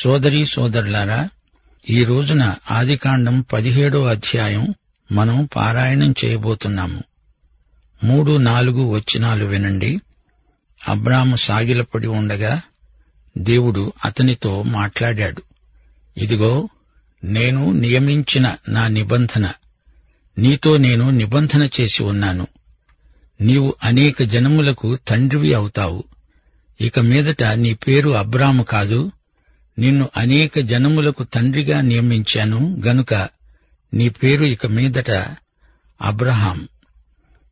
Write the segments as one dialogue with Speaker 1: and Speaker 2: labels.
Speaker 1: సోదరీ సోదరులారా ఈ రోజున ఆదికాండం పదిహేడో అధ్యాయం మనం పారాయణం చేయబోతున్నాము. మూడు నాలుగు వచనాలు వినండి. అబ్రాము సాగిలపడి ఉండగా దేవుడు అతనితో మాట్లాడాడు. ఇదిగో నేను నియమించిన నా నిబంధన నీతో నేను నిబంధన చేసి ఉన్నాను. నీవు అనేక జనములకు తండ్రివి అవుతావు. ఇక మీదట నీ పేరు అబ్రాము కాదు నిన్ను అనేక జనములకు తండ్రిగా నియమించాను. గనుక నీ పేరు ఇక మీదట అబ్రహాం.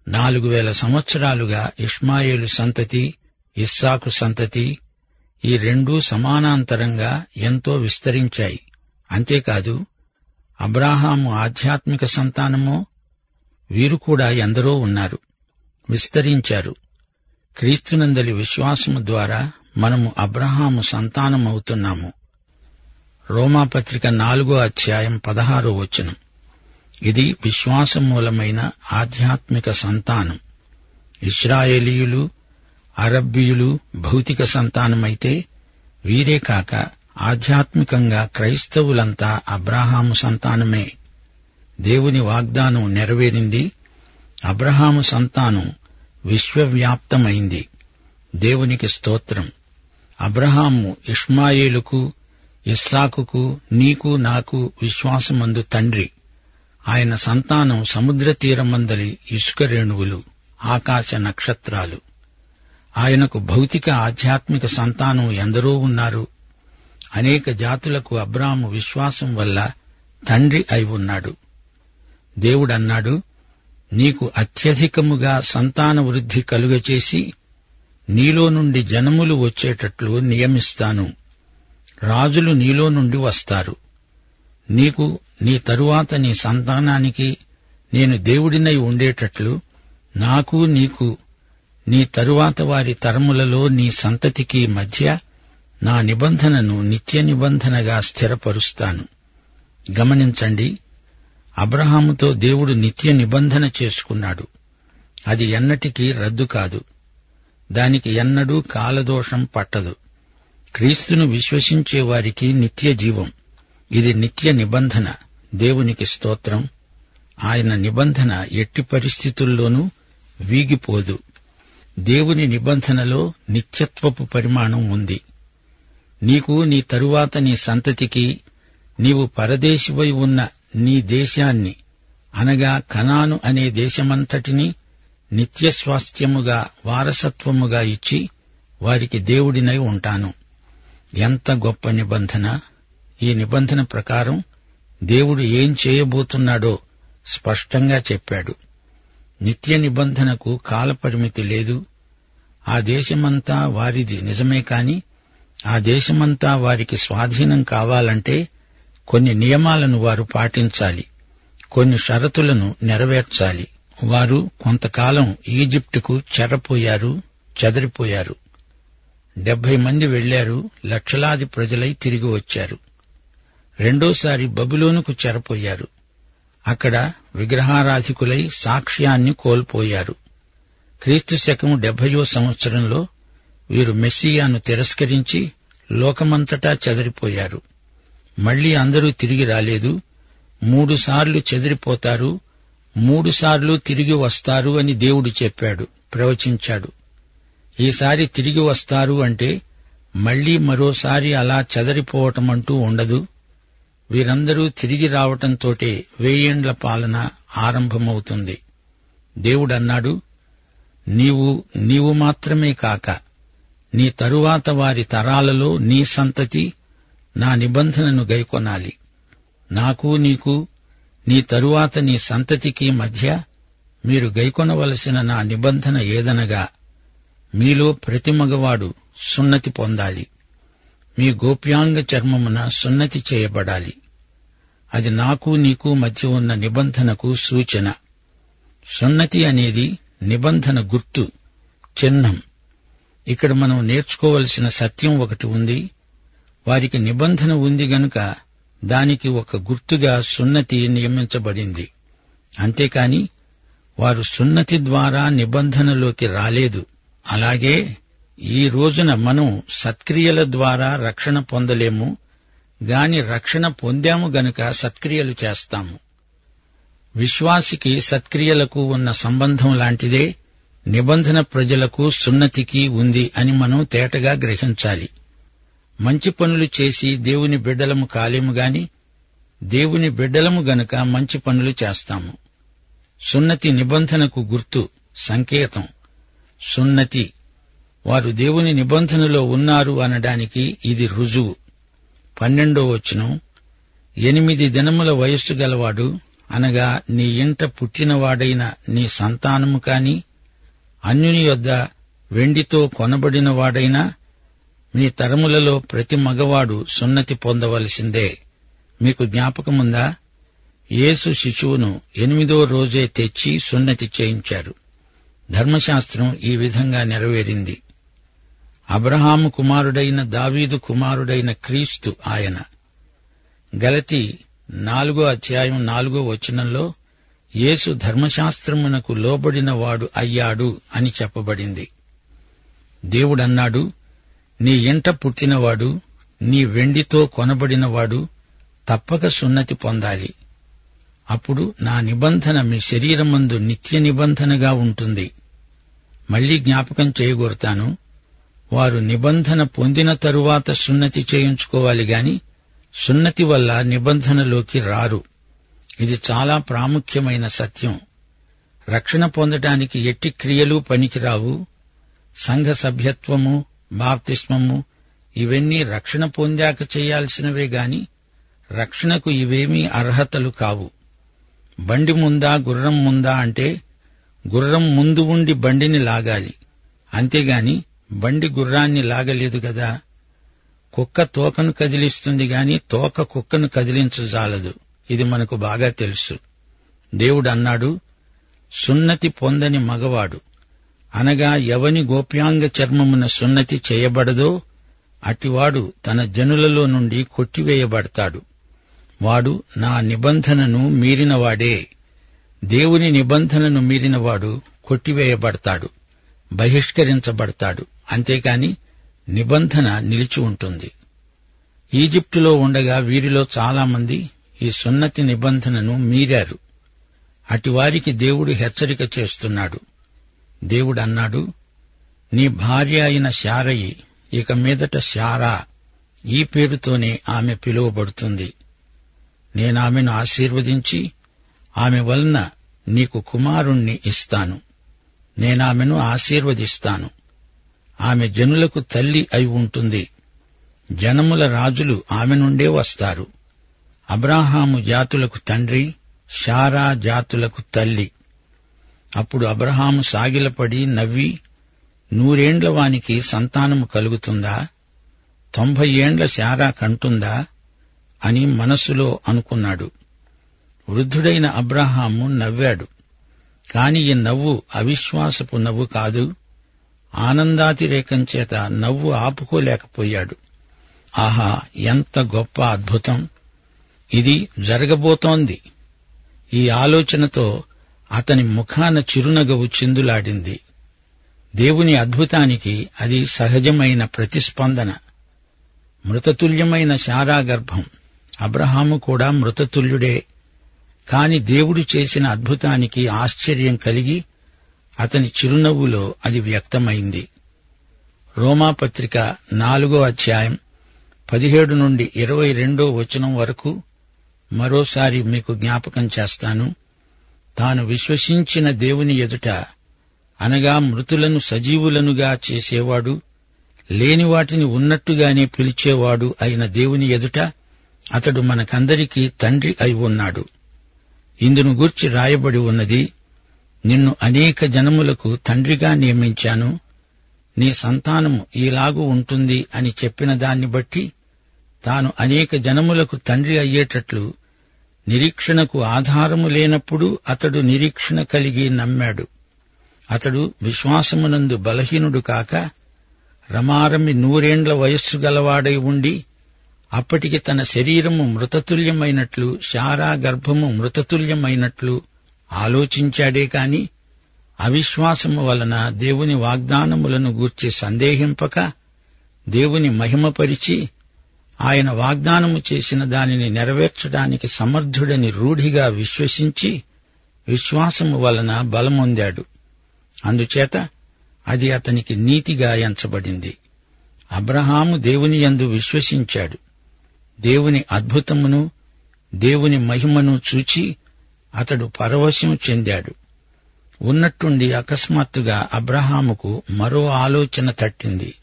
Speaker 1: నాలుగు వేల సంవత్సరాలుగా ఇష్మాయేలు సంతతి ఇస్సాకు సంతతి ఈ రెండూ సమానాంతరంగా ఎంతో విస్తరించాయి. అంతేకాదు అబ్రాహాము ఆధ్యాత్మిక సంతానమో వీరు కూడా ఎందరో ఉన్నారు. విస్తరించారు. క్రీస్తునందలి విశ్వాసము ద్వారా మనము అబ్రహాము సంతానమవుతున్నాము. రోమాపత్రిక నాలుగో అధ్యాయం పదహారో వచనం. ఇది విశ్వాసమూలమైన ఆధ్యాత్మిక సంతానం. ఇస్రాయేలీయులు అరబ్బీయులు భౌతిక సంతానమైతే వీరే కాక ఆధ్యాత్మికంగా క్రైస్తవులంతా అబ్రహాము సంతానమే. దేవుని వాగ్దానం నెరవేరింది. అబ్రహాము సంతానం విశ్వవ్యాప్తమైంది. దేవునికి స్తోత్రం. అబ్రహాము ఇష్మాయేలుకు ఇస్సాకుకు నీకు నాకు విశ్వాసమందు తండ్రి. ఆయన సంతానం సముద్ర తీరమందలి ఇసుక రేణువులు ఆకాశ నక్షత్రాలు. ఆయనకు భౌతిక ఆధ్యాత్మిక సంతానం ఎందరో ఉన్నారు. అనేక జాతులకు అబ్రాము విశ్వాసం వల్ల తండ్రి అయి ఉన్నాడు. దేవుడన్నాడు నీకు అత్యధికముగా సంతాన వృద్ధి కలుగచేసి నీలో నుండి జనములు వచ్చేటట్లు నియమిస్తాను. రాజులు నీలో నుండి వస్తారు. నీకు నీ తరువాత నీ సంతానానికి నేను దేవుడినై ఉండేటట్లు నాకు నీకు నీ తరువాత వారి తరములలో నీ సంతతికి మధ్య నా నిబంధనను నిత్య నిబంధనగా స్థిరపరుస్తాను. గమనించండి అబ్రహాముతో దేవుడు నిత్య నిబంధన చేసుకున్నాడు. అది ఎన్నటికీ రద్దు కాదు. దానికి ఎన్నడూ కాలదోషం పట్టదు. క్రీస్తును విశ్వసించే వారికి నిత్య జీవం. ఇది నిత్య నిబంధన. దేవునికి స్తోత్రం. ఆయన నిబంధన ఎట్టి పరిస్థితుల్లోనూ వీగిపోదు. దేవుని నిబంధనలో నిత్యత్వపు పరిమాణం ఉంది. నీకు నీ తరువాత నీ సంతతికి నీవు పరదేశివై ఉన్న నీ దేశాన్ని అనగా కనాను అనే దేశమంతటినీ నిత్యస్వాస్థ్యముగా వారసత్వముగా ఇచ్చి వారికి దేవుడినై ఉంటాను. ఎంత గొప్ప నిబంధన? ఈ నిబంధన ప్రకారం దేవుడు ఏం చేయబోతున్నాడో స్పష్టంగా చెప్పాడు. నిత్య నిబంధనకు కాలపరిమితి లేదు. ఆ దేశమంతా వారిది నిజమే కాని ఆ దేశమంతా వారికి స్వాధీనం కావాలంటే కొన్ని నియమాలను వారు పాటించాలి. కొన్ని షరతులను నెరవేర్చాలి. వారు కొంతకాలం ఈజిప్టుకు చెరపోయారు చెదరిపోయారు. డెబ్బై మంది వెళ్ళారు లక్షలాది ప్రజలై తిరిగి వచ్చారు. రెండోసారి బబులోనుకు చెరపోయారు. అక్కడ విగ్రహారాధికులై సాక్ష్యాన్ని కోల్పోయారు. క్రీస్తు శకం డెబ్బయో సంవత్సరంలో వీరు మెస్సియాను తిరస్కరించి లోకమంతటా చెదరిపోయారు. మళ్ళీ అందరూ తిరిగి రాలేదు. మూడుసార్లు చెదిరిపోతారు మూడుసార్లు తిరిగి వస్తారు అని దేవుడు చెప్పాడు ప్రవచించాడు. ఈసారి తిరిగి వస్తారు అంటే మళ్ళీ మరోసారి అలా చెదరిపోవటమంటూ ఉండదు. వీరందరూ తిరిగి రావటంతోటే వేయేండ్ల పాలన ఆరంభమవుతుంది. దేవుడన్నాడు నీవు నీవు మాత్రమే కాక నీ తరువాత వారి తరాలలో నీ సంతతి నా నిబంధనను గైకొనాలి. నాకు నీకు నీ తరువాత నీ సంతతికి మధ్య మీరు గైకొనవలసిన నా నిబంధన ఏదనగా మీలో ప్రతి మగవాడు సున్నతి పొందాలి. మీ గోప్యాంగ చర్మమున సున్నతి చేయబడాలి. అది నాకు నీకు మధ్య ఉన్న నిబంధనకు సూచన. సున్నతి అనేది నిబంధన గుర్తు చిహ్నం. ఇక్కడ మనం నేర్చుకోవలసిన సత్యం ఒకటి ఉంది. వారికి నిబంధన ఉంది గనుక దానికి ఒక గుర్తుగా సున్నతి నియమించబడింది. అంతేకాని వారు సున్నతి ద్వారా నిబంధనలోకి రాలేదు. అలాగే ఈ రోజున మనం సత్క్రియల ద్వారా రక్షణ పొందలేము గాని రక్షణ పొందాము గనుక సత్క్రియలు చేస్తాము. విశ్వాసికి సత్క్రియలకు ఉన్న సంబంధం లాంటిదే నిబంధన ప్రజలకు సున్నతికి ఉంది అని మనం తేటగా గ్రహించాలి. మంచి పనులు చేసి దేవుని బిడ్డలము కాలేము గాని దేవుని బిడ్డలము గనుక మంచి పనులు చేస్తాము. సున్నతి నిబంధనకు గుర్తు సంకేతం. సున్నతి. వారు దేవుని నిబంధనలో ఉన్నారు అనడానికి ఇది రుజువు. పన్నెండో వచనం. ఎనిమిది దినముల వయస్సు గలవాడు అనగా నీ ఇంట పుట్టినవాడైన నీ సంతానము కాని అన్యుని యొద్ద వెండితో కొనబడినవాడైనా మీ తరములలో ప్రతి మగవాడు సున్నతి పొందవలసిందే. మీకు జ్ఞాపకముందా? యేసు శిశువును ఎనిమిదో రోజే తెచ్చి సున్నతి చేయించారు. ధర్మశాస్త్రం ఈ విధంగా నెరవేరింది. అబ్రహాము కుమారుడైన దావీదు కుమారుడైన క్రీస్తు ఆయన. గలతి నాలుగో అధ్యాయం నాలుగో వచనంలో యేసు ధర్మశాస్త్రమునకు లోబడినవాడు అయ్యాడు అని చెప్పబడింది. దేవుడన్నాడు నీ ఇంట పుట్టినవాడు నీ వెండితో కొనబడినవాడు తప్పక సున్నతి పొందాలి. అప్పుడు నా నిబంధన మీ శరీరమందు నిత్య నిబంధనగా ఉంటుంది. మళ్ళీ జ్ఞాపకం చేయగోరుతాను. వారు నిబంధన పొందిన తరువాత సున్నతి చేయించుకోవాలి గాని సున్నతి వల్ల నిబంధనలోకి రారు. ఇది చాలా ప్రాముఖ్యమైన సత్యం. రక్షణ పొందటానికి ఎట్టి క్రియలు పనికిరావు. సంఘ సభ్యత్వము బాప్తిస్మము ఇవన్నీ రక్షణ పొందాక చేయాల్సినవే గాని రక్షణకు ఇవేమీ అర్హతలు కావు. బండి ముందా గుర్రం ముందా అంటే గుర్రం ముందు ఉండి బండిని లాగాలి. అంతేగాని బండి గుర్రాన్ని లాగలేదు కదా. కుక్క తోకను కదిలిస్తుంది గాని తోక కుక్కను కదిలించజాలదు ఇది మనకు బాగా తెలుసు. దేవుడు అన్నాడు సున్నతి పొందని మగవాడు. అనగా ఎవని గోప్యాంగ చర్మమున సున్నతి చేయబడదో అటివాడు తన జనులలో నుండి కొట్టివేయబడతాడు. వాడు నా నిబంధనను మీరినవాడే. దేవుని నిబంధనను మీరినవాడు కొట్టివేయబడతాడు బహిష్కరించబడతాడు. అంతేకాని నిబంధన నిలిచి ఉంటుంది. ఈజిప్టులో ఉండగా వీరిలో చాలామంది ఈ సున్నతి నిబంధనను మీరారు. అటివారికి దేవుడు హెచ్చరిక చేస్తున్నాడు. దేవుడన్నాడు నీ భార్య అయిన శారయి ఇక మీదట శారా ఈ పేరుతోనే ఆమె పిలువబడుతుంది. నేనామెను ఆశీర్వదించి ఆమె వలన నీకు కుమారుణ్ణి ఇస్తాను. నేనామెను ఆశీర్వదిస్తాను. ఆమె జనులకు తల్లి అయి ఉంటుంది. జనముల రాజులు ఆమె నుండే వస్తారు. అబ్రాహాము జాతులకు తండ్రి షారా జాతులకు తల్లి. అప్పుడు అబ్రహాము సాగిలపడి నవ్వి నూరేండ్ల వానికి సంతానము కలుగుతుందా? తొంభై ఏండ్ల శారా కంటుందా? అని మనస్సులో అనుకున్నాడు. వృద్ధుడైన అబ్రహాము నవ్వాడు. కాని ఈ నవ్వు అవిశ్వాసపు నవ్వు కాదు ఆనందాతిరేకం చేత నవ్వు ఆపుకోలేకపోయాడు. ఆహా ఎంత గొప్ప అద్భుతం! ఇది జరగబోతోంది. ఈ ఆలోచనతో అతని ముఖాన చిరునగవు చిందులాడింది. దేవుని అద్భుతానికి అది సహజమైన ప్రతిస్పందన మృతతుల్యమైన శారాగర్భం. అబ్రహాము కూడా మృతతుల్యుడే. కాని దేవుడు చేసిన అద్భుతానికి ఆశ్చర్యం కలిగి అతని చిరునవ్వులో అది వ్యక్తమైంది. రోమాపత్రిక నాలుగో అధ్యాయం పదిహేడు నుండి ఇరవై రెండో వచనం వరకు మరోసారి మీకు జ్ఞాపకం చేస్తాను. తాను విశ్వసించిన దేవుని ఎదుట అనగా మృతులను సజీవులనుగా చేసేవాడు లేని వాటిని ఉన్నట్టుగానే పిలిచేవాడు అయిన దేవుని ఎదుట అతడు మనకందరికీ తండ్రి అయి ఉన్నాడు. ఇందును గూర్చి రాయబడి ఉన్నది నిన్ను అనేక జనములకు తండ్రిగా నియమించాను నీ సంతానము ఈలాగు ఉంటుంది అని చెప్పిన దాన్ని బట్టి తాను అనేక జనములకు తండ్రి అయ్యేటట్లు నిరీక్షణకు ఆధారము లేనప్పుడు అతడు నిరీక్షణ కలిగి నమ్మాడు. అతడు విశ్వాసమునందు బలహీనుడు కాక రమారమి నూరేండ్ల వయస్సు గలవాడై ఉండి అప్పటికి తన శరీరము మృతతుల్యమైనట్లు శారా గర్భము మృతతుల్యమైనట్లు ఆలోచించాడే కాని అవిశ్వాసము వలన దేవుని వాగ్దానములను గూర్చి సందేహింపక దేవుని మహిమపరిచి ఆయన వాగ్దానము చేసిన దానిని నెరవేర్చడానికి సమర్థుడని రూఢిగా విశ్వసించి విశ్వాసము వలన బలమొందాడు. అందుచేత అది అతనికి నీతిగా ఎంచబడింది. అబ్రహాము దేవుని యందు విశ్వసించాడు. దేవుని అద్భుతమును దేవుని మహిమను చూచి అతడు పరవశం చెందాడు. ఉన్నట్టుండి అకస్మాత్తుగా అబ్రహాముకు మరో ఆలోచన తట్టింది.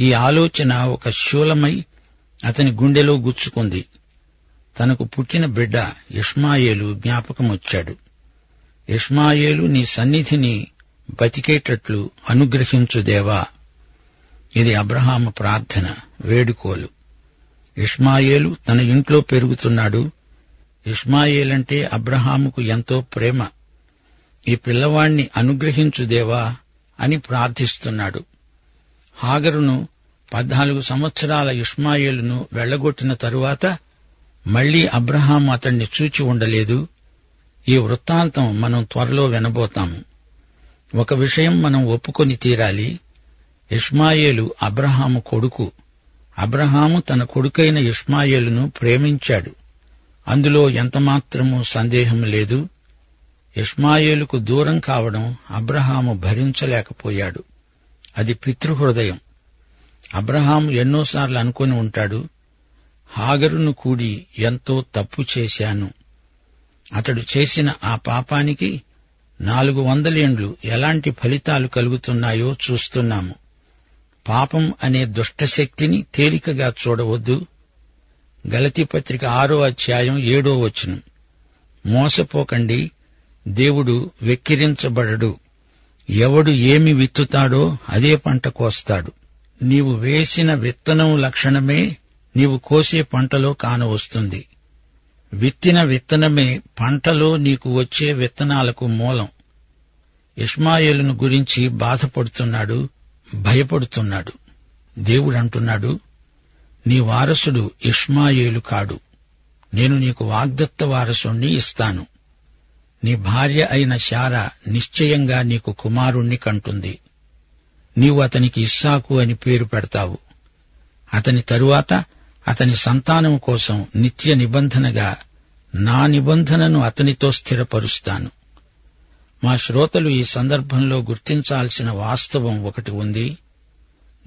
Speaker 1: ఈ ఆలోచన ఒక శూలమై అతని గుండెలో గుచ్చుకుంది. తనకు పుట్టిన బిడ్డ ఇష్మాయేలు జ్ఞాపకమొచ్చాడు. ఇష్మాయేలు నీ సన్నిధిని బతికేటట్లు అనుగ్రహించుదేవా. ఇది అబ్రహాము ప్రార్థన వేడుకోలు. ఇష్మాయేలు తన ఇంట్లో పెరుగుతున్నాడు. ఇష్మాయేలంటే అబ్రహాముకు ఎంతో ప్రేమ. ఈ పిల్లవాణ్ణి అనుగ్రహించుదేవా అని ప్రార్థిస్తున్నాడు. హాగరును పద్నాలుగు సంవత్సరాల ఇష్మాయేలును వెళ్ళగొట్టిన తరువాత మళ్ళీ అబ్రహాం అతణ్ణి చూచి ఉండలేదు. ఈ వృత్తాంతం మనం త్వరలో వినబోతాము. ఒక విషయం మనం ఒప్పుకొని తీరాలి. ఇష్మాయేలు అబ్రహాము కొడుకు. అబ్రహాము తన కొడుకైన ఇష్మాయేలును ప్రేమించాడు. అందులో ఎంతమాత్రమూ సందేహం లేదు. ఇష్మాయేలుకు దూరం కావడం అబ్రహాము భరించలేకపోయాడు. అది పితృహృదయం. అబ్రహాం ఎన్నోసార్లు అనుకుని ఉంటాడు హాగరును కూడి ఎంతో తప్పు చేశాను. అతడు చేసిన ఆ పాపానికి నాలుగు వందలేండ్లు ఎలాంటి ఫలితాలు కలుగుతున్నాయో చూస్తున్నాము. పాపం అనే దుష్టశక్తిని తేలికగా చూడవద్దు. గలతి పత్రిక ఆరో అధ్యాయం ఏడో వచనం. మోసపోకండి దేవుడు వెక్కిరించబడడు. ఎవడు ఏమి విత్తుతాడో అదే పంట కోస్తాడు. నీవు వేసిన విత్తనం లక్షణమే నీవు కోసే పంటలో కానవస్తుంది. విత్తిన విత్తనమే పంటలో నీకు వచ్చే విత్తనాలకు మూలం. ఇష్మాయేలును గురించి బాధపడుతున్నాడు. భయపడుతున్నాడు. దేవుడంటున్నాడు నీ వారసుడు ఇష్మాయేలు కాడు. నేను నీకు వాగ్దత్త వారసుణ్ణి ఇస్తాను. నీ భార్య అయిన శారా నిశ్చయంగా నీకు కుమారుణ్ణి కంటుంది. నీవు అతనికి ఇస్సాకు అని పేరు పెడతావు. అతని తరువాత అతని సంతానం కోసం నిత్య నిబంధనగా నా నిబంధనను అతనితో స్థిరపరుస్తాను. మా శ్రోతలు ఈ సందర్భంలో గుర్తించాల్సిన వాస్తవం ఒకటి ఉంది.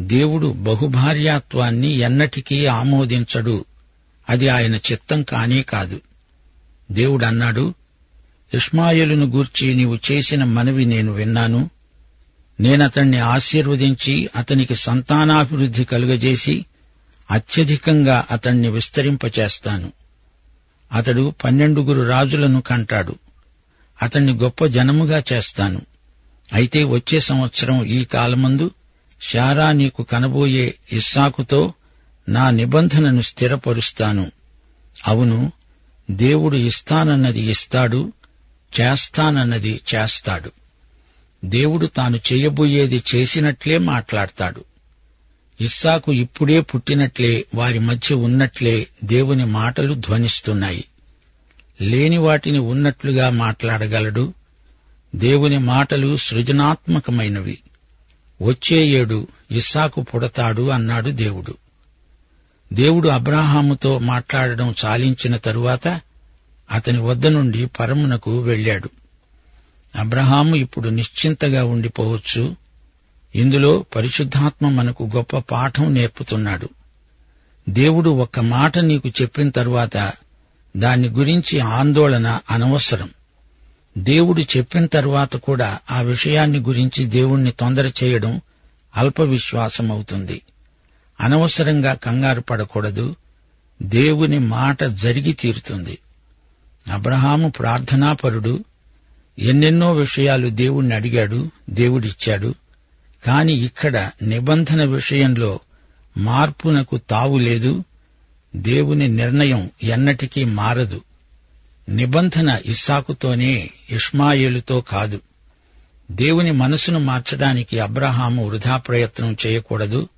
Speaker 1: దేవుడు బహుభార్యాత్వాన్ని ఎన్నటికీ ఆమోదించడు. అది ఆయన చిత్తం కానే కాదు. దేవుడన్నాడు ఇష్మాయులును గూర్చి నీవు చేసిన మనవి నేను విన్నాను. నేనతణ్ణి ఆశీర్వదించి అతనికి సంతానాభివృద్ధి కలుగజేసి అత్యధికంగా అతణ్ణి విస్తరింపచేస్తాను. అతడు పన్నెండుగురు రాజులను కంటాడు. అతణ్ణి గొప్ప జనముగా చేస్తాను. అయితే వచ్చే సంవత్సరం ఈ కాలమందు శారా నీకు కనబోయే ఇస్సాకుతో నా నిబంధనను స్థిరపరుస్తాను. అవును దేవుడు ఇస్తానన్నది ఇస్తాడు చేస్తానన్నది చేస్తాడు. దేవుడు తాను చేయబోయేది చేసినట్లే మాట్లాడతాడు. ఇస్సాకు ఇప్పుడే పుట్టినట్లే వారి మధ్య ఉన్నట్లే దేవుని మాటలు ధ్వనిస్తున్నాయి. లేని వాటిని ఉన్నట్లుగా మాట్లాడగలడు. దేవుని మాటలు సృజనాత్మకమైనవి. వచ్చే ఏడు ఇస్సాకు పుడతాడు అన్నాడు దేవుడు. దేవుడు అబ్రాహాముతో మాట్లాడడం చాలించిన తరువాత అతని వద్ద నుండి పరమునకు వెళ్ళాడు అబ్రహాము ఇప్పుడు నిశ్చింతగా ఉండిపోవచ్చు. ఇందులో పరిశుద్ధాత్మ మనకు గొప్ప పాఠం నేర్పుతున్నాడు. దేవుడు ఒక్క మాట నీకు చెప్పిన తరువాత దాని గురించి ఆందోళన అనవసరం. దేవుడు చెప్పిన తరువాత కూడా ఆ విషయాన్ని గురించి దేవుణ్ణి తొందర చేయడం అల్పవిశ్వాసమవుతుంది. అనవసరంగా కంగారు పడకూడదు. దేవుని మాట జరిగి తీరుతుంది. అబ్రహాము ప్రార్థనాపరుడు. ఎన్నెన్నో విషయాలు దేవుణ్ణి అడిగాడు దేవుడిచ్చాడు. కాని ఇక్కడ నిబంధన విషయంలో మార్పునకు తావు లేదు. దేవుని నిర్ణయం ఎన్నటికీ మారదు. నిబంధన ఇస్సాకుతోనే ఇష్మాయేలుతో కాదు. దేవుని మనసును మార్చడానికి అబ్రహాము వృధా ప్రయత్నం చేయకూడదు.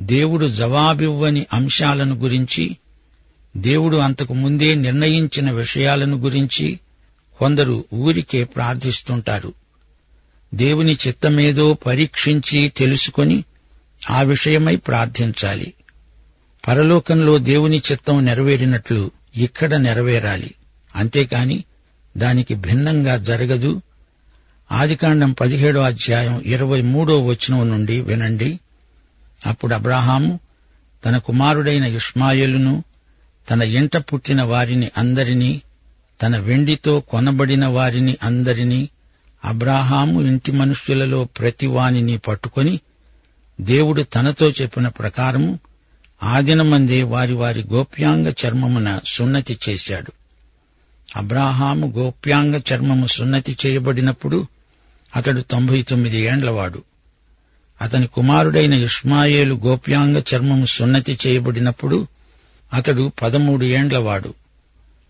Speaker 1: దేవుడు జవాబివ్వని అంశాలను గురించి దేవుడు అంతకు ముందే నిర్ణయించిన విషయాలను గురించి కొందరు ఊరికే ప్రార్థిస్తుంటారు. దేవుని చిత్తమేదో పరీక్షించి తెలుసుకొని ఆ విషయమై ప్రార్థించాలి. పరలోకంలో దేవుని చిత్తం నెరవేరినట్లు ఇక్కడ నెరవేరాలి. అంతేకాని దానికి భిన్నంగా జరగదు. ఆదికాండం పదిహేడో అధ్యాయం ఇరవై మూడో వచనం నుండి వినండి. అప్పుడు అబ్రాహాము తన కుమారుడైన ఇష్మాయేలును తన ఇంట పుట్టిన వారిని అందరినీ తన వెండితో కొనబడిన వారిని అందరినీ అబ్రాహాము ఇంటి మనుష్యులలో ప్రతివానిని పట్టుకొని దేవుడు తనతో చెప్పిన ప్రకారము ఆదినమందే వారి వారి గోప్యాంగ చర్మమున సున్నతి చేశాడు. అబ్రాహాము గోప్యాంగ చర్మము సున్నతి చేయబడినప్పుడు అతడు తొంభై తొమ్మిది ఏండ్లవాడు. అతని కుమారుడైన ఇష్మాయేలు గోప్యాంగ చర్మము సున్నతి చేయబడినప్పుడు అతడు పదమూడు ఏండ్లవాడు.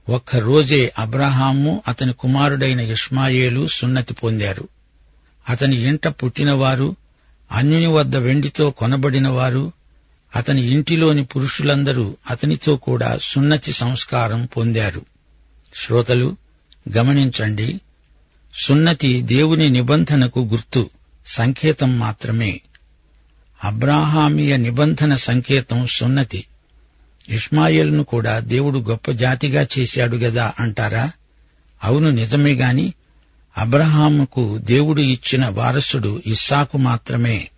Speaker 1: ఒక్క రోజే అబ్రహాము అతని కుమారుడైన ఇష్మాయేలు సున్నతి పొందారు. అతని ఇంట పుట్టినవారు అన్యుని వద్ద వెండితో కొనబడినవారు అతని ఇంటిలోని పురుషులందరూ అతనితో కూడా సున్నతి సంస్కారం పొందారు. శ్రోతలు గమనించండి. సున్నతి దేవుని నిబంధనకు గుర్తు సంకేతం మాత్రమే. అబ్రాహామీయ నిబంధన సంకేతం సున్నతి. ఇష్మాయిల్ను కూడా దేవుడు గొప్ప జాతిగా చేశాడు గదా అంటారా? అవును నిజమే గాని అబ్రహాముకు దేవుడు ఇచ్చిన వారసుడు ఇస్సాకు మాత్రమే.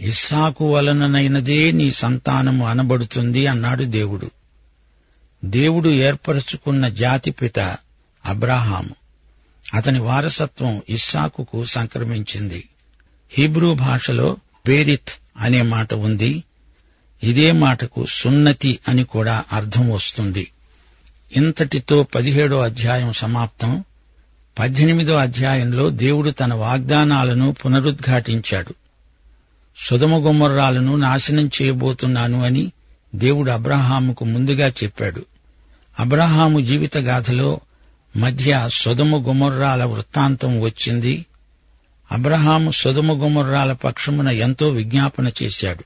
Speaker 1: ఇస్సాకు వలననైనదే నీ సంతానము అనబడుతుంది అన్నాడు దేవుడు. దేవుడు ఏర్పరచుకున్న జాతిపిత అబ్రాహాము. అతని వారసత్వం ఇస్సాకుకు సంక్రమించింది. హీబ్రూ భాషలో బేరిత్ అనే మాట ఉంది. ఇదే మాటకు సున్నతి అని కూడా అర్థం వస్తుంది. ఇంతటితో పదిహేడో అధ్యాయం సమాప్తం. పద్దెనిమిదో అధ్యాయంలో దేవుడు తన వాగ్దానాలను పునరుద్ఘాటించాడు. సుధమగుమ్మర్రాలను నాశనం చేయబోతున్నాను అని దేవుడు అబ్రహాముకు ముందుగా చెప్పాడు. అబ్రహాము జీవితగాథలో మధ్య సుధమ గుమర్రాల వృత్తాంతం వచ్చింది. అబ్రహాము సుధమ గుమర్రాల పక్షమున ఎంతో విజ్ఞాపన చేశాడు.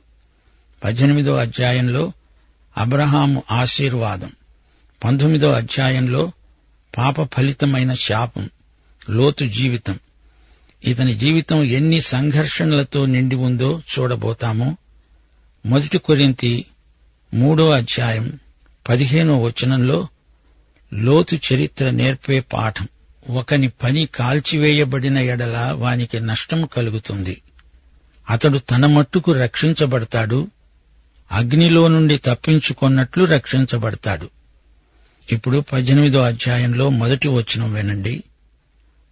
Speaker 1: పద్దెనిమిదో అధ్యాయంలో అబ్రహాము ఆశీర్వాదం. పంతొమ్మిదో అధ్యాయంలో పాప ఫలితమైన శాపం లోతు జీవితం. ఇతని జీవితం ఎన్ని సంఘర్షణలతో నిండి ఉందో చూడబోతాము. మొదటి కొరింతి మూడో అధ్యాయం పదిహేనో వచనంలో లోతు చరిత్ర నేర్పే పాఠం. ఒకని పని కాల్చివేయబడిన ఎడల వానికి నష్టం కలుగుతుంది. అతడు తన మట్టుకు రక్షించబడతాడు. అగ్నిలో నుండి తప్పించుకొన్నట్లు రక్షించబడతాడు. ఇప్పుడు పద్దెనిమిదో అధ్యాయంలో మొదటి వచనం వినండి.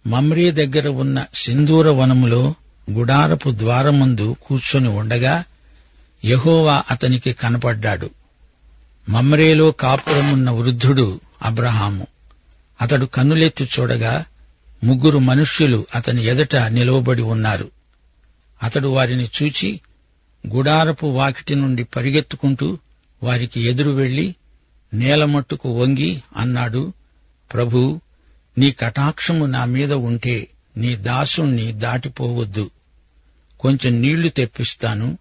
Speaker 1: మమ్రీ దగ్గర ఉన్న సింధూర వనములో గుడారపు ద్వారముందు కూర్చొని ఉండగా యహోవా అతనికి కనపడ్డాడు. మమ్రేలో కాపురమున్న వృద్ధుడు అబ్రహాము. అతడు కన్నులెత్తి చూడగా ముగ్గురు మనుష్యులు అతని ఎదుట నిలవబడి ఉన్నారు. అతడు వారిని చూచి గుడారపు వాకిటి నుండి పరిగెత్తుకుంటూ వారికి ఎదురు వెళ్ళి నేలమట్టుకు వంగి అన్నాడు ప్రభూ నీ కటాక్షము నా మీద ఉంటే నీ దాసుణ్ణి దాటిపోవద్దు. కొంచెం నీళ్ళు తెప్పిస్తాను.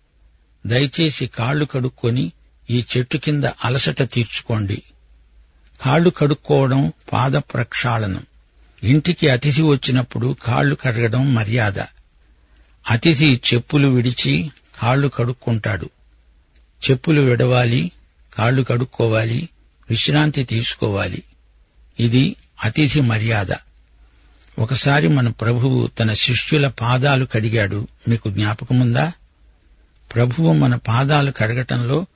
Speaker 1: దయచేసి కాళ్ళు కడుక్కొని ఈ చెట్టు కింద అలసట తీర్చుకోండి. కాళ్ళు కడుక్కోవడం పాద ప్రక్షాళనం ఇంటికి అతిథి వచ్చినప్పుడు కాళ్ళు కడగడం మర్యాద. అతిథి చెప్పులు విడిచి కాళ్ళు కడుక్కుంటాడు. చెప్పులు విడవాలి కాళ్ళు కడుక్కోవాలి విశ్రాంతి తీసుకోవాలి. ఇది అతిథి మర్యాద. ఒకసారి మన ప్రభువు తన శిష్యుల పాదాలు కడిగాడు. మీకు జ్ఞాపకముందా? ప్రభువు మన పాదాలు కడగటంలో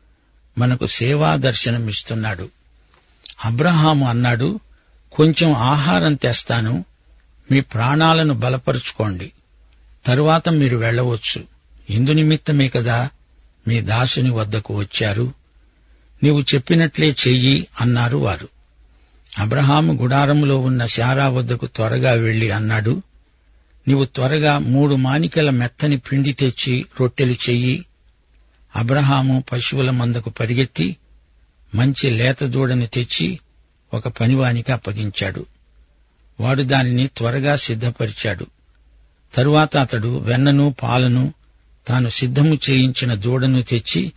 Speaker 1: మనకు సేవా దర్శనమిస్తున్నాడు అబ్రహాము అన్నాడు కొంచెం ఆహారం తెస్తాను. మీ ప్రాణాలను బలపరుచుకోండి. తరువాత మీరు వెళ్ళవచ్చు ఇందు నిమిత్తమే కదా మీ దాసుని వద్దకు వచ్చారు. నీవు చెప్పినట్లే చెయ్యి అన్నారు వారు. అబ్రహాము గుడారంలో ఉన్న శారా వద్దకు త్వరగా వెళ్ళి అన్నాడు. నీవు త్వరగా మూడు మానికల మెత్తని పిండి తెచ్చి రొట్టెలు చెయ్యి. అబ్రహాము పశువుల మందకు పరిగెత్తి మంచి లేత దూడను తెచ్చి ఒక పనివానికి అప్పగించాడు. వాడు దానిని త్వరగా సిద్ధపరిచాడు. తరువాత అతడు వెన్నను పాలను తాను సిద్ధము చేయించిన దూడను తెచ్చి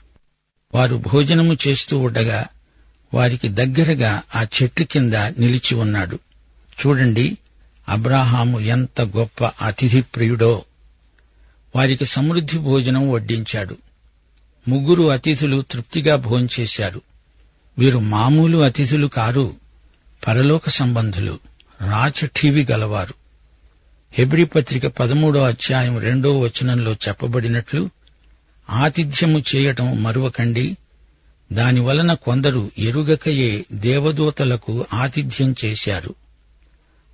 Speaker 1: వారు భోజనము చేస్తూ ఉండగా వారికి దగ్గరగా ఆ చెట్టు కింద నిలిచి ఉన్నాడు. చూడండి అబ్రాహాము ఎంత గొప్ప అతిథి ప్రియుడో వారికి సమృద్ధి భోజనం వడ్డించాడు. ముగ్గురు అతిథులు తృప్తిగా భోంచేశారు వీరు మామూలు అతిథులు కారు పరలోక సంబంధులు రాచఠీవి గలవారు. హెబ్రి పత్రిక పదమూడో అధ్యాయం రెండో వచనంలో చెప్పబడినట్లు ఆతిథ్యము చేయటం మరువకండి దానివలన కొందరు ఎరుగకయే దేవదూతలకు ఆతిథ్యం చేశారు.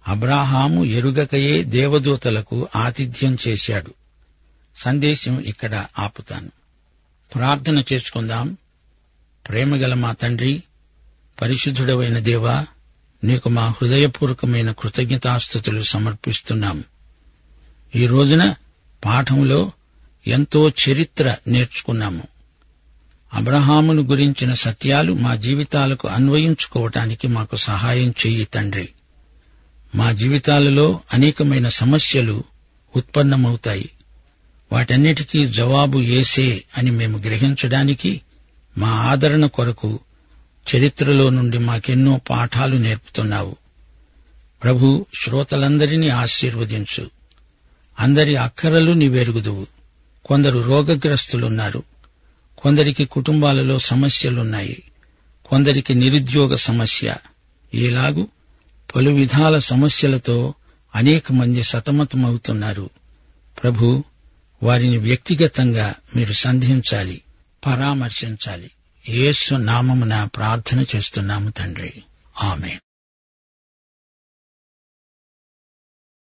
Speaker 1: అబ్రాహాము ఎరుగకయే దేవదూతలకు ఆతిథ్యం చేశాడు. సందేశం ఇక్కడ ఆపుతాను. ప్రార్థన చేసుకుందాం. ప్రేమగల మా తండ్రి పరిశుద్ధుడవైన దేవా నీకు మా హృదయపూర్వకమైన కృతజ్ఞతాస్థుతులు సమర్పిస్తున్నాం. ఈ రోజున పాఠంలో ఎంతో చరిత్ర నేర్చుకున్నాము. అబ్రహామును గురించిన సత్యాలు మా జీవితాలకు అన్వయించుకోవటానికి మాకు సహాయం చెయ్యి తండ్రి. మా జీవితాలలో అనేకమైన సమస్యలు ఉత్పన్నమవుతాయి. వాటన్నిటికీ జవాబు ఏసే అని మేము గ్రహించడానికి మా ఆదరణ కొరకు చరిత్రలో నుండి మాకెన్నో పాఠాలు నేర్పుతున్నావు. ప్రభు శ్రోతలందరినీ ఆశీర్వదించు. అందరి అక్కరలు నీవెరుగుదువు. కొందరు రోగగ్రస్తులున్నారు. కొందరికి కుటుంబాలలో సమస్యలున్నాయి. కొందరికి నిరుద్యోగ సమస్య. ఇలాగు పలు విధాల సమస్యలతో అనేక మంది సతమతమవుతున్నారు. ప్రభు వారిని వ్యక్తిగతంగా మీరు సంధించాలి పరామర్శించాలి. యేసు నామమున ప్రార్థన చేస్తున్నాము తండ్రి. ఆమె